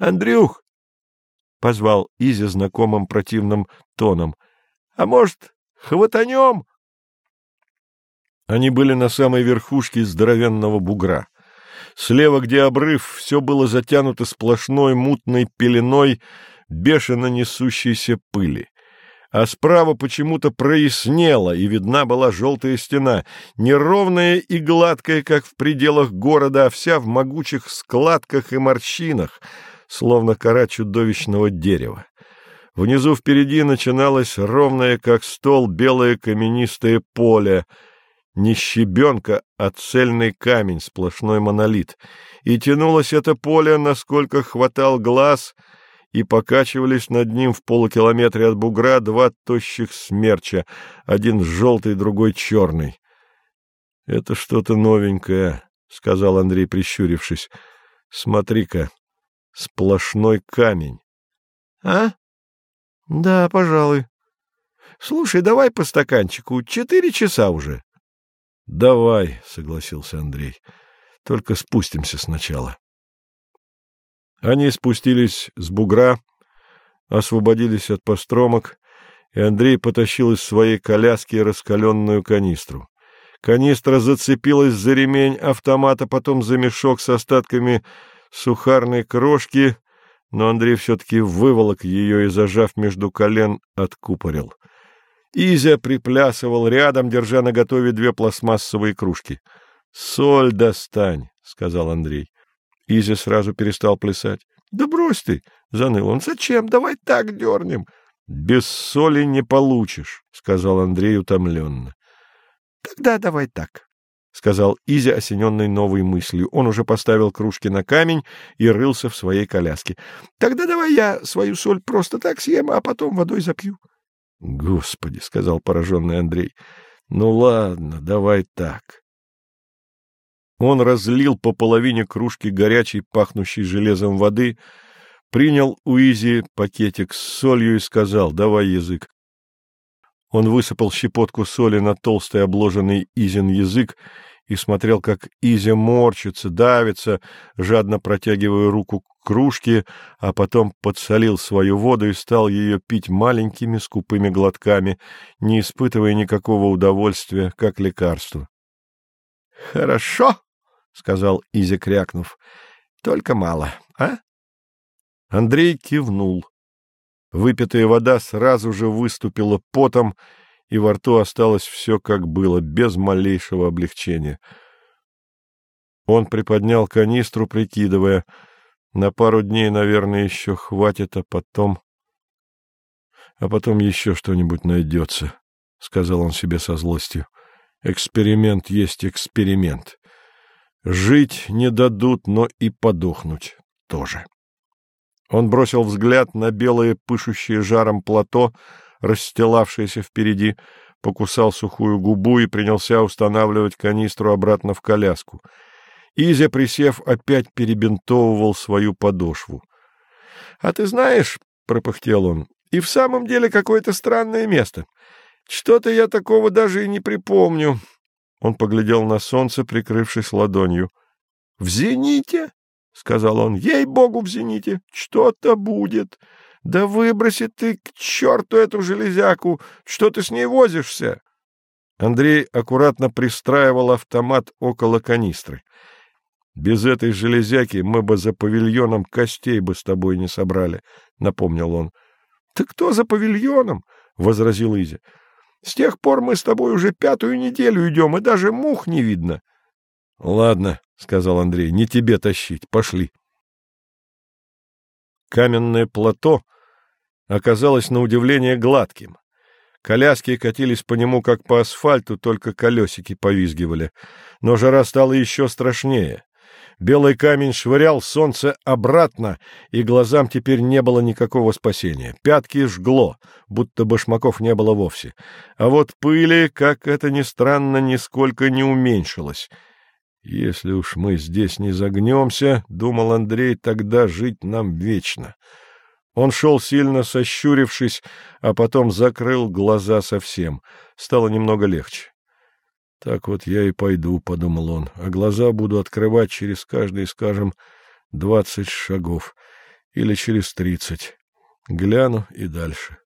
Андрюх! — позвал Изя знакомым противным тоном. — А может, хватанем? Они были на самой верхушке здоровенного бугра. Слева, где обрыв, все было затянуто сплошной мутной пеленой бешено несущейся пыли. А справа почему-то прояснело, и видна была желтая стена, неровная и гладкая, как в пределах города, а вся в могучих складках и морщинах, словно кора чудовищного дерева. Внизу впереди начиналось ровное, как стол, белое каменистое поле — не щебенка, а цельный камень, сплошной монолит. И тянулось это поле, насколько хватал глаз, и покачивались над ним в полукилометре от бугра два тощих смерча, один желтый, другой черный. — Это что-то новенькое, — сказал Андрей, прищурившись. — Смотри-ка, сплошной камень. — А? — Да, пожалуй. — Слушай, давай по стаканчику, четыре часа уже. — Давай, — согласился Андрей, — только спустимся сначала. Они спустились с бугра, освободились от постромок, и Андрей потащил из своей коляски раскаленную канистру. Канистра зацепилась за ремень автомата, потом за мешок с остатками сухарной крошки, но Андрей все-таки выволок ее и, зажав между колен, откупорил. Изя приплясывал рядом, держа на готове две пластмассовые кружки. — Соль достань, — сказал Андрей. Изя сразу перестал плясать. — Да брось ты, — заныл он. — Зачем? Давай так дернем. — Без соли не получишь, — сказал Андрей утомленно. — Тогда давай так, — сказал Изя, осененный новой мыслью. Он уже поставил кружки на камень и рылся в своей коляске. — Тогда давай я свою соль просто так съем, а потом водой запью. —— Господи, — сказал пораженный Андрей, — ну ладно, давай так. Он разлил по половине кружки горячей, пахнущей железом воды, принял у Изи пакетик с солью и сказал «давай язык». Он высыпал щепотку соли на толстый обложенный Изин язык и смотрел, как Изя морщится, давится, жадно протягивая руку к кружке, а потом подсолил свою воду и стал ее пить маленькими скупыми глотками, не испытывая никакого удовольствия, как лекарство. — Хорошо, — сказал Изя, крякнув, — только мало, а? Андрей кивнул. Выпитая вода сразу же выступила потом, и во рту осталось все как было, без малейшего облегчения. Он приподнял канистру, прикидывая, на пару дней, наверное, еще хватит, а потом... А потом еще что-нибудь найдется, — сказал он себе со злостью. Эксперимент есть эксперимент. Жить не дадут, но и подохнуть тоже. Он бросил взгляд на белое, пышущее жаром плато, расстилавшееся впереди, покусал сухую губу и принялся устанавливать канистру обратно в коляску. Изя, присев, опять перебинтовывал свою подошву. — А ты знаешь, — пропыхтел он, — и в самом деле какое-то странное место. Что-то я такого даже и не припомню. Он поглядел на солнце, прикрывшись ладонью. — В зените? — сказал он. — Ей-богу, в зените! Что-то будет! — да выброси ты к черту эту железяку! Что ты с ней возишься? Андрей аккуратно пристраивал автомат около канистры. «Без этой железяки мы бы за павильоном костей бы с тобой не собрали», — напомнил он. «Ты кто за павильоном?» — возразил Изя. «С тех пор мы с тобой уже пятую неделю идем, и даже мух не видно». «Ладно», — сказал Андрей, — «не тебе тащить, пошли». Каменное плато оказалось на удивление гладким. Коляски катились по нему, как по асфальту, только колесики повизгивали. Но жара стала еще страшнее. Белый камень швырял солнце обратно, и глазам теперь не было никакого спасения. Пятки жгло, будто башмаков не было вовсе. А вот пыли, как это ни странно, нисколько не уменьшилось. «Если уж мы здесь не загнемся, — думал Андрей, — тогда жить нам вечно». Он шел сильно сощурившись, а потом закрыл глаза совсем. Стало немного легче. «Так вот я и пойду», — подумал он, — «а глаза буду открывать через каждые, скажем, двадцать шагов. Или через тридцать. Гляну и дальше.